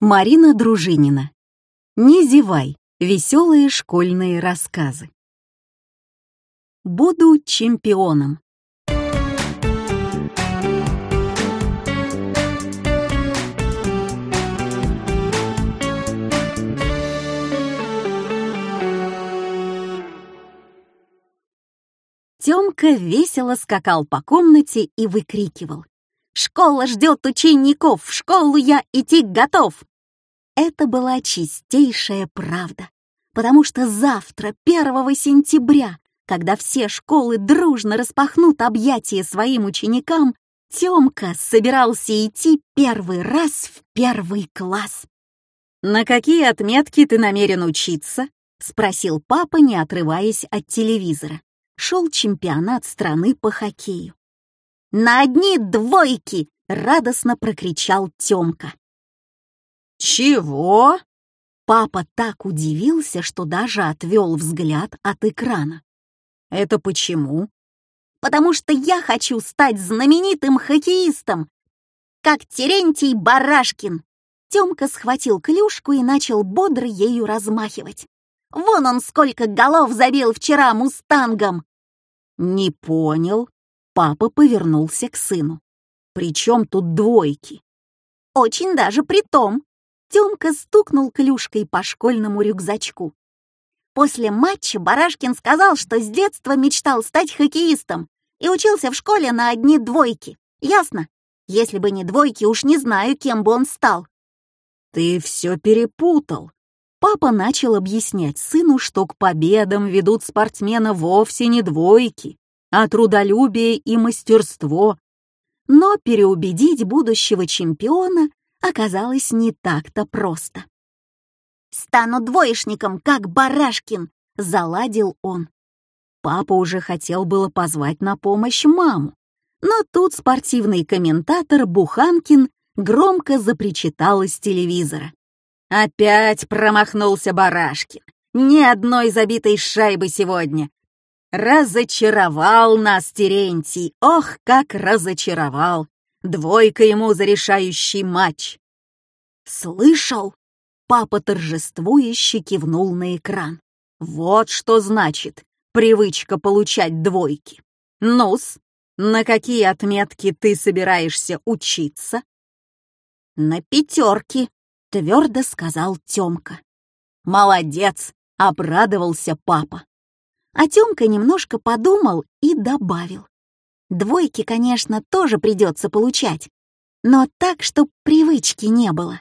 Марина Дружинина. Не зевай. Веселые школьные рассказы. Буду чемпионом. Тёмка весело скакал по комнате и выкрикивал. «Школа ждет учеников! В школу я идти готов!» Это была чистейшая правда, потому что завтра, 1 сентября, когда все школы дружно распахнут объятия своим ученикам, Тёмка собирался идти первый раз в первый класс. «На какие отметки ты намерен учиться?» — спросил папа, не отрываясь от телевизора шел чемпионат страны по хоккею. «На одни двойки!» — радостно прокричал Тёмка. «Чего?» Папа так удивился, что даже отвел взгляд от экрана. «Это почему?» «Потому что я хочу стать знаменитым хоккеистом, как Терентий Барашкин!» Тёмка схватил клюшку и начал бодро ею размахивать. Вон он сколько голов забил вчера мустангом!» «Не понял». Папа повернулся к сыну. «При чем тут двойки?» «Очень даже при том». Тёмка стукнул клюшкой по школьному рюкзачку. После матча Барашкин сказал, что с детства мечтал стать хоккеистом и учился в школе на одни двойки. Ясно? Если бы не двойки, уж не знаю, кем бы он стал. «Ты все перепутал», Папа начал объяснять сыну, что к победам ведут спортсмена вовсе не двойки, а трудолюбие и мастерство. Но переубедить будущего чемпиона оказалось не так-то просто. «Стану двоечником, как Барашкин!» — заладил он. Папа уже хотел было позвать на помощь маму, но тут спортивный комментатор Буханкин громко запричитал из телевизора. Опять промахнулся Барашкин. Ни одной забитой шайбы сегодня. Разочаровал нас Терентий. Ох, как разочаровал. Двойка ему за решающий матч. Слышал? Папа торжествующе кивнул на экран. Вот что значит привычка получать двойки. Нус, на какие отметки ты собираешься учиться? На пятерки, — твердо сказал Тёмка. «Молодец!» — обрадовался папа. А Тёмка немножко подумал и добавил. «Двойки, конечно, тоже придется получать, но так, чтоб привычки не было».